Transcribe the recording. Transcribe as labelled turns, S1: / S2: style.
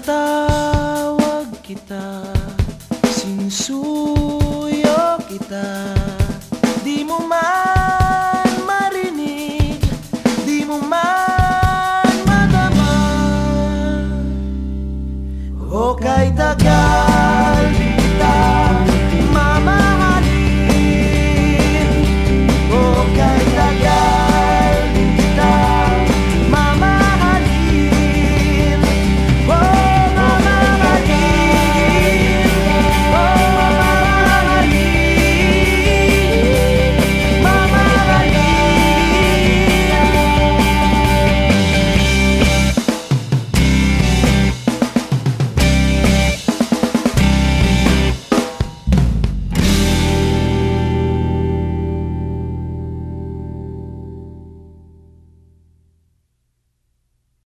S1: Pinatawag kita Sinsulat